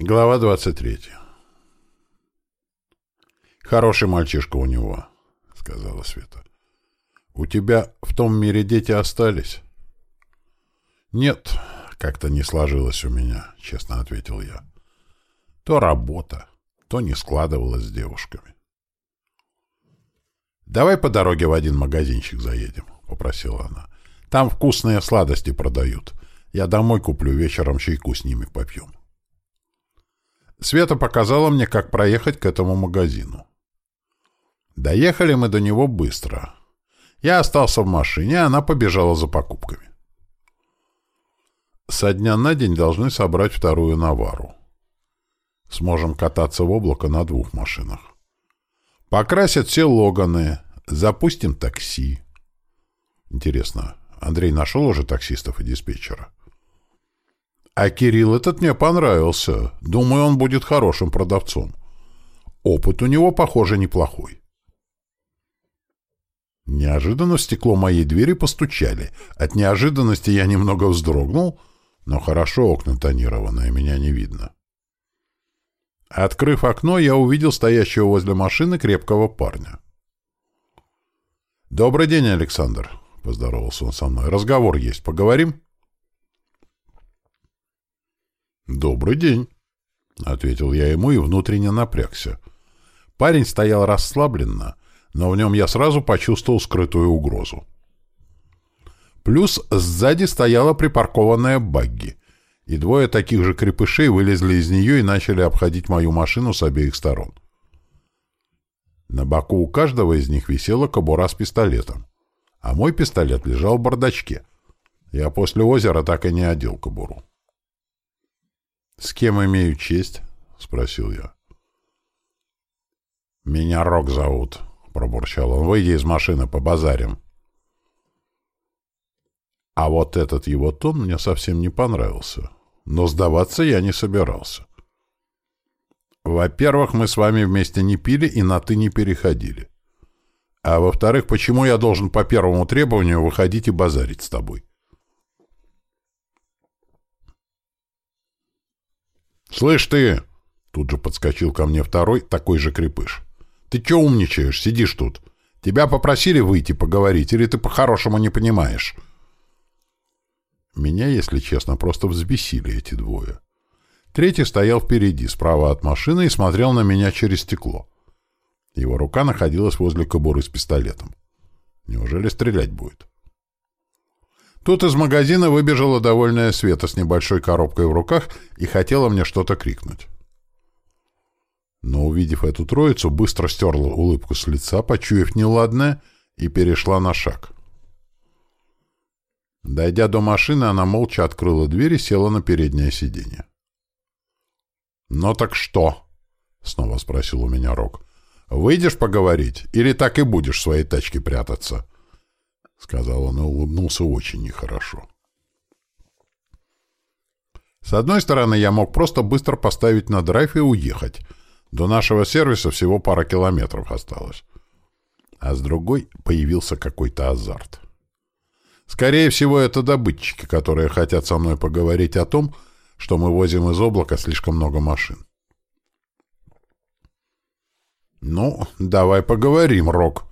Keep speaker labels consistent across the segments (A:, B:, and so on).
A: Глава 23. «Хороший мальчишка у него», — сказала Света. «У тебя в том мире дети остались?» «Нет, как-то не сложилось у меня», — честно ответил я. «То работа, то не складывалось с девушками». «Давай по дороге в один магазинчик заедем», — попросила она. «Там вкусные сладости продают. Я домой куплю, вечером чайку с ними попьем». Света показала мне, как проехать к этому магазину. Доехали мы до него быстро. Я остался в машине, а она побежала за покупками. Со дня на день должны собрать вторую навару. Сможем кататься в облако на двух машинах. Покрасят все Логаны, запустим такси. Интересно, Андрей нашел уже таксистов и диспетчера? А Кирилл этот мне понравился. Думаю, он будет хорошим продавцом. Опыт у него, похоже, неплохой. Неожиданно в стекло моей двери постучали. От неожиданности я немного вздрогнул, но хорошо окна тонированные, меня не видно. Открыв окно, я увидел стоящего возле машины крепкого парня. «Добрый день, Александр», — поздоровался он со мной. «Разговор есть. Поговорим?» «Добрый день», — ответил я ему и внутренне напрягся. Парень стоял расслабленно, но в нем я сразу почувствовал скрытую угрозу. Плюс сзади стояла припаркованная багги, и двое таких же крепышей вылезли из нее и начали обходить мою машину с обеих сторон. На боку у каждого из них висела кобура с пистолетом, а мой пистолет лежал в бардачке. Я после озера так и не одел кобуру. «С кем имею честь?» — спросил я. «Меня Рок зовут», — пробурчал он. «Выйди из машины, по базарям». А вот этот его тон мне совсем не понравился. Но сдаваться я не собирался. Во-первых, мы с вами вместе не пили и на «ты» не переходили. А во-вторых, почему я должен по первому требованию выходить и базарить с тобой? «Слышь ты!» — тут же подскочил ко мне второй, такой же крепыш. Ты чё умничаешь, сидишь тут? Тебя попросили выйти поговорить, или ты по-хорошему не понимаешь?» Меня, если честно, просто взбесили эти двое. Третий стоял впереди, справа от машины, и смотрел на меня через стекло. Его рука находилась возле кобуры с пистолетом. Неужели стрелять будет? Тут из магазина выбежала довольная Света с небольшой коробкой в руках и хотела мне что-то крикнуть но, увидев эту троицу, быстро стерла улыбку с лица, почуяв неладное, и перешла на шаг. Дойдя до машины, она молча открыла дверь и села на переднее сиденье. «Ну так что?» — снова спросил у меня Рок. «Выйдешь поговорить или так и будешь в своей тачке прятаться?» — сказал он и улыбнулся очень нехорошо. С одной стороны, я мог просто быстро поставить на драйв и уехать — до нашего сервиса всего пара километров осталось. А с другой появился какой-то азарт. Скорее всего, это добытчики, которые хотят со мной поговорить о том, что мы возим из облака слишком много машин. «Ну, давай поговорим, Рок».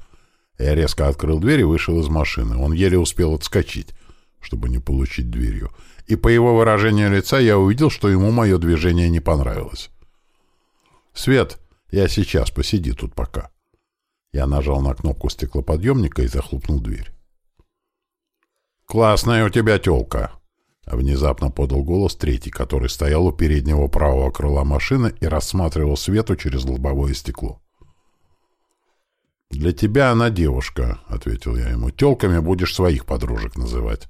A: Я резко открыл дверь и вышел из машины. Он еле успел отскочить, чтобы не получить дверью. И по его выражению лица я увидел, что ему мое движение не понравилось. «Свет, я сейчас, посиди тут пока». Я нажал на кнопку стеклоподъемника и захлопнул дверь. «Классная у тебя тёлка!» Внезапно подал голос третий, который стоял у переднего правого крыла машины и рассматривал Свету через лобовое стекло. «Для тебя она девушка», — ответил я ему. «Тёлками будешь своих подружек называть».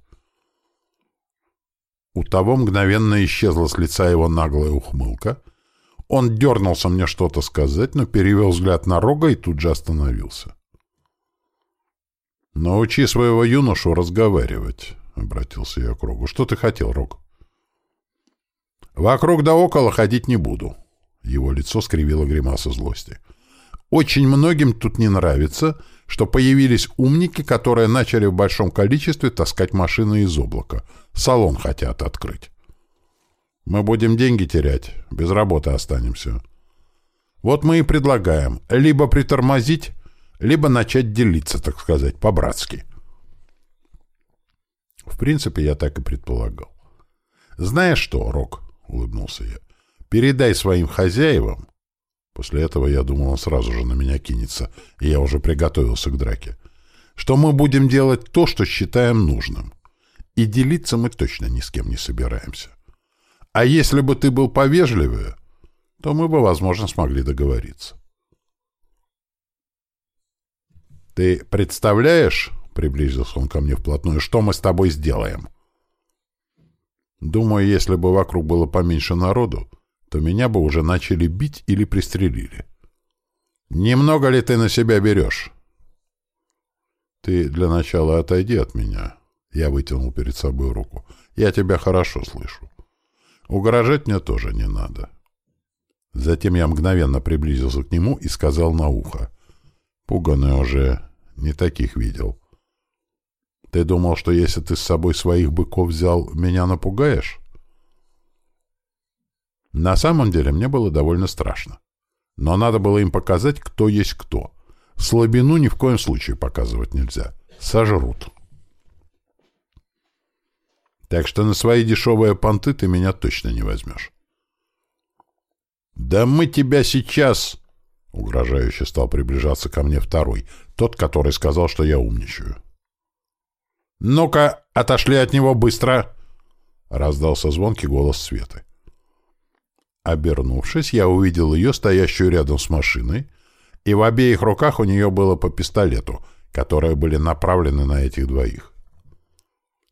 A: У того мгновенно исчезла с лица его наглая ухмылка — он дернулся мне что-то сказать, но перевел взгляд на Рога и тут же остановился. «Научи своего юношу разговаривать», — обратился я к Рогу. «Что ты хотел, Рог?» «Вокруг да около ходить не буду». Его лицо скривило гримаса злости. «Очень многим тут не нравится, что появились умники, которые начали в большом количестве таскать машины из облака. Салон хотят открыть». Мы будем деньги терять, без работы останемся. Вот мы и предлагаем либо притормозить, либо начать делиться, так сказать, по-братски. В принципе, я так и предполагал. «Знаешь что, Рок?» — улыбнулся я. «Передай своим хозяевам». После этого я думал, он сразу же на меня кинется, и я уже приготовился к драке. «Что мы будем делать то, что считаем нужным. И делиться мы точно ни с кем не собираемся. А если бы ты был повежливее, то мы бы, возможно, смогли договориться». «Ты представляешь, — приблизился он ко мне вплотную, — что мы с тобой сделаем?» Думаю, если бы вокруг было поменьше народу, то меня бы уже начали бить или пристрелили. «Немного ли ты на себя берешь?» «Ты для начала отойди от меня». Я вытянул перед собой руку. «Я тебя хорошо слышу. Угрожать мне тоже не надо». Затем я мгновенно приблизился к нему и сказал на ухо. Пуганый уже не таких видел. Ты думал, что если ты с собой своих быков взял, меня напугаешь? На самом деле мне было довольно страшно. Но надо было им показать, кто есть кто. Слабину ни в коем случае показывать нельзя. Сожрут. Так что на свои дешевые понты ты меня точно не возьмешь. «Да мы тебя сейчас...» Угрожающе стал приближаться ко мне второй, тот, который сказал, что я умничаю. «Ну-ка, отошли от него быстро!» — раздался звонкий голос Светы. Обернувшись, я увидел ее, стоящую рядом с машиной, и в обеих руках у нее было по пистолету, которые были направлены на этих двоих.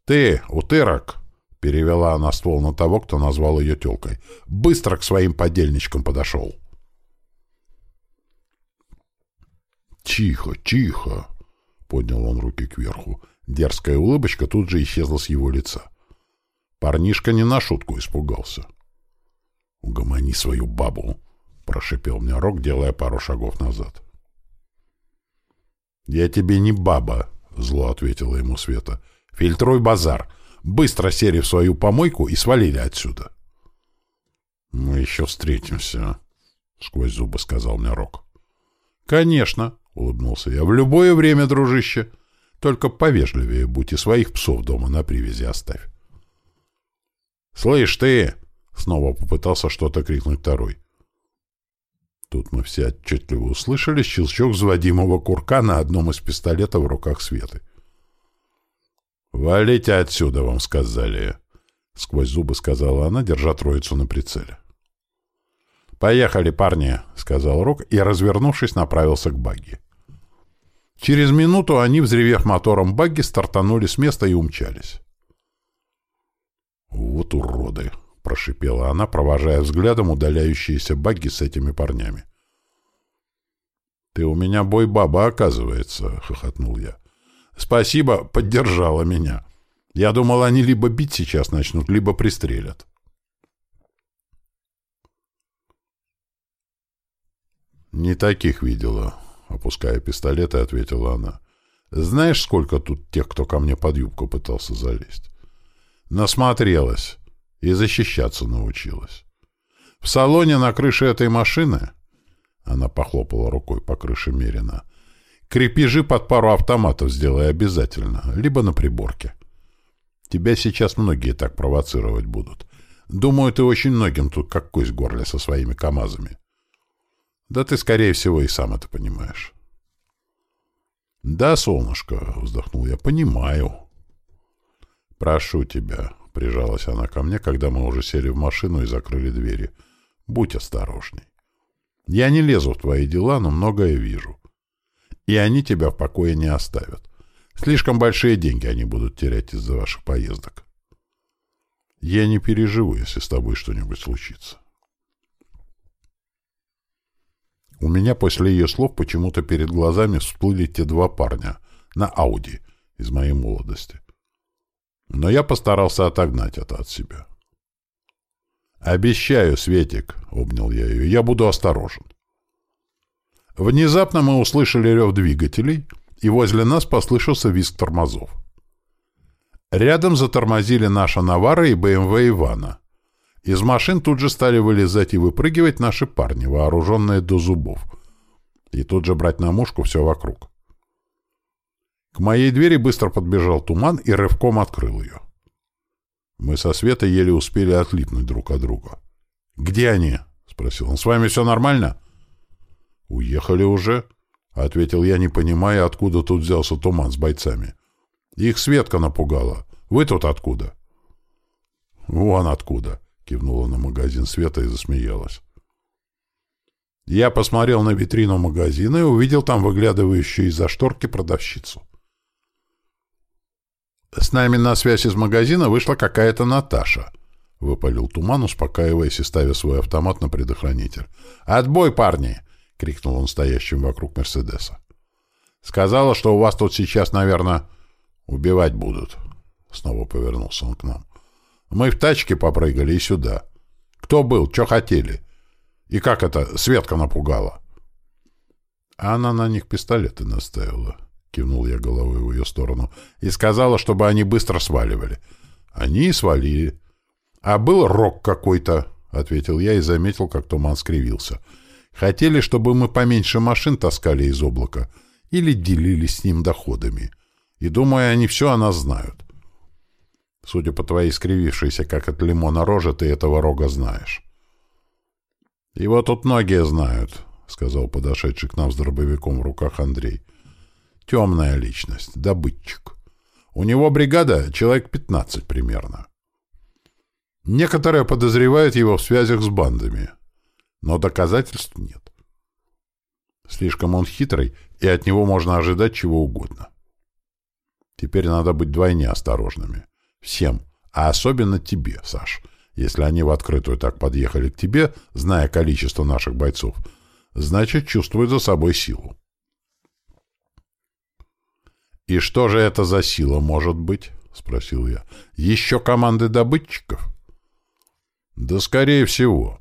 A: «Ты, утырок!» — перевела она ствол на того, кто назвал ее телкой. «Быстро к своим подельничкам подошел!» «Тихо, тихо!» — поднял он руки кверху. Дерзкая улыбочка тут же исчезла с его лица. Парнишка не на шутку испугался. «Угомони свою бабу!» — прошипел мне Рок, делая пару шагов назад. «Я тебе не баба!» — зло ответила ему Света. «Фильтруй базар! Быстро сели в свою помойку и свалили отсюда!» «Мы еще встретимся!» — сквозь зубы сказал мне Рок. «Конечно!» — улыбнулся я. — В любое время, дружище. Только повежливее будь и своих псов дома на привязи оставь. — Слышь ты! — снова попытался что-то крикнуть второй. Тут мы все отчетливо услышали щелчок взводимого курка на одном из пистолетов в руках Светы. «Валите отсюда, вам сказали!» — сквозь зубы сказала она, держа троицу на прицеле. «Поехали, парни!» — сказал Рок и, развернувшись, направился к багги. Через минуту они, взревев мотором багги, стартанули с места и умчались. «Вот уроды!» — прошипела она, провожая взглядом удаляющиеся багги с этими парнями. «Ты у меня бой-баба, оказывается», — хохотнул я. «Спасибо, поддержала меня. Я думал, они либо бить сейчас начнут, либо пристрелят». «Не таких видела», Опуская пистолет, и ответила она. «Знаешь, сколько тут тех, кто ко мне под юбку пытался залезть?» «Насмотрелась и защищаться научилась. В салоне на крыше этой машины...» Она похлопала рукой по крыше Мерина. «Крепежи под пару автоматов сделай обязательно, либо на приборке. Тебя сейчас многие так провоцировать будут. Думаю, ты очень многим тут как кость в горле со своими КАМАЗами. Да ты, скорее всего, и сам это понимаешь. Да, солнышко, вздохнул я, понимаю. Прошу тебя, прижалась она ко мне, когда мы уже сели в машину и закрыли двери. Будь осторожней. Я не лезу в твои дела, но многое вижу. И они тебя в покое не оставят. Слишком большие деньги они будут терять из-за ваших поездок. Я не переживу, если с тобой что-нибудь случится. У меня после ее слов почему-то перед глазами всплыли те два парня на Ауди из моей молодости. Но я постарался отогнать это от себя. «Обещаю, Светик», — обнял я ее, — «я буду осторожен». Внезапно мы услышали рев двигателей, и возле нас послышался визг тормозов. Рядом затормозили наша Навара и БМВ Ивана. Из машин тут же стали вылезать и выпрыгивать наши парни, вооруженные до зубов. И тут же брать на мушку все вокруг. К моей двери быстро подбежал туман и рывком открыл ее. Мы со Светой еле успели отлипнуть друг от друга. «Где они?» — спросил он. «С вами все нормально?» «Уехали уже», — ответил я, не понимая, откуда тут взялся туман с бойцами. «Их Светка напугала. Вы тут откуда?» «Вон откуда», — кивнула на магазин Света и засмеялась. Я посмотрел на витрину магазина и увидел там выглядывающую из-за шторки продавщицу. «С нами на связь из магазина вышла какая-то Наташа», — выпалил Туман, успокаиваясь и ставя свой автомат на предохранитель. «Отбой, парни!» — крикнул он стоящим вокруг Мерседеса. «Сказала, что у вас тут сейчас, наверное, убивать будут». Снова повернулся он к нам. «Мы в тачке попрыгали и сюда. Кто был? Что хотели? И как это Светка напугала?» А она на них пистолеты наставила кивнул я головой в ее сторону, и сказала, чтобы они быстро сваливали. Они и свалили. А был рок какой-то, ответил я и заметил, как туман скривился. Хотели, чтобы мы поменьше машин таскали из облака или делились с ним доходами. И, думаю, они все о нас знают. Судя по твоей скривившейся, как от лимона роже, ты этого рога знаешь. «Его тут многие знают», — сказал подошедший к нам с дробовиком в руках Андрей. Темная личность, добытчик. У него бригада человек 15 примерно. Некоторые подозревают его в связях с бандами, но доказательств нет. Слишком он хитрый, и от него можно ожидать чего угодно. Теперь надо быть вдвойне осторожными. Всем, а особенно тебе, Саш. Если они в открытую так подъехали к тебе, зная количество наших бойцов, значит, чувствуют за собой силу. «И что же это за сила может быть?» — спросил я. «Еще команды добытчиков?» «Да скорее всего.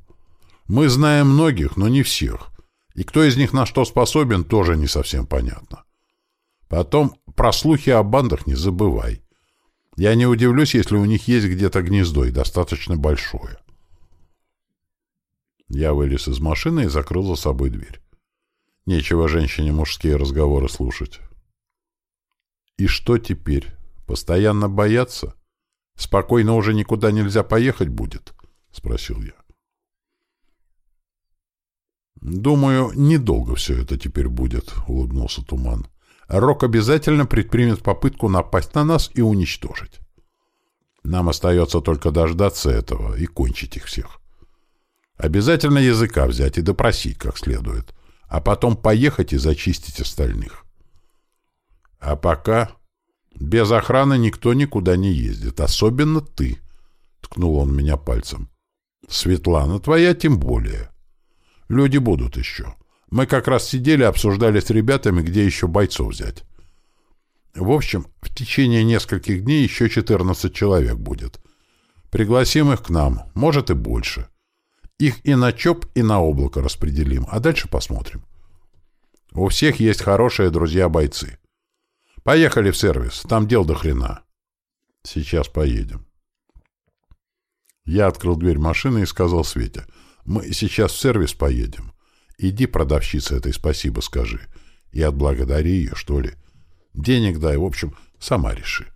A: Мы знаем многих, но не всех. И кто из них на что способен, тоже не совсем понятно. Потом про слухи о бандах не забывай. Я не удивлюсь, если у них есть где-то гнездо и достаточно большое». Я вылез из машины и закрыл за собой дверь. Нечего женщине мужские разговоры слушать. И что теперь? Постоянно бояться? Спокойно уже никуда нельзя поехать будет? Спросил я. «Думаю, недолго все это теперь будет», — улыбнулся Туман. «Рок обязательно предпримет попытку напасть на нас и уничтожить. Нам остается только дождаться этого и кончить их всех. Обязательно языка взять и допросить как следует, а потом поехать и зачистить остальных. А пока без охраны никто никуда не ездит, особенно ты, — ткнул он меня пальцем. Светлана твоя тем более. Люди будут еще. Мы как раз сидели, обсуждали с ребятами, где еще бойцов взять. В общем, в течение нескольких дней еще 14 человек будет. Пригласим их к нам, может и больше. Их и на ЧОП, и на облако распределим, а дальше посмотрим. У всех есть хорошие друзья-бойцы. Поехали в сервис, там дел до хрена. Сейчас поедем. Я открыл дверь машины и сказал Свете, мы сейчас в сервис поедем. Иди, продавщице этой спасибо скажи. И отблагодари ее, что ли. Денег дай, в общем, сама реши.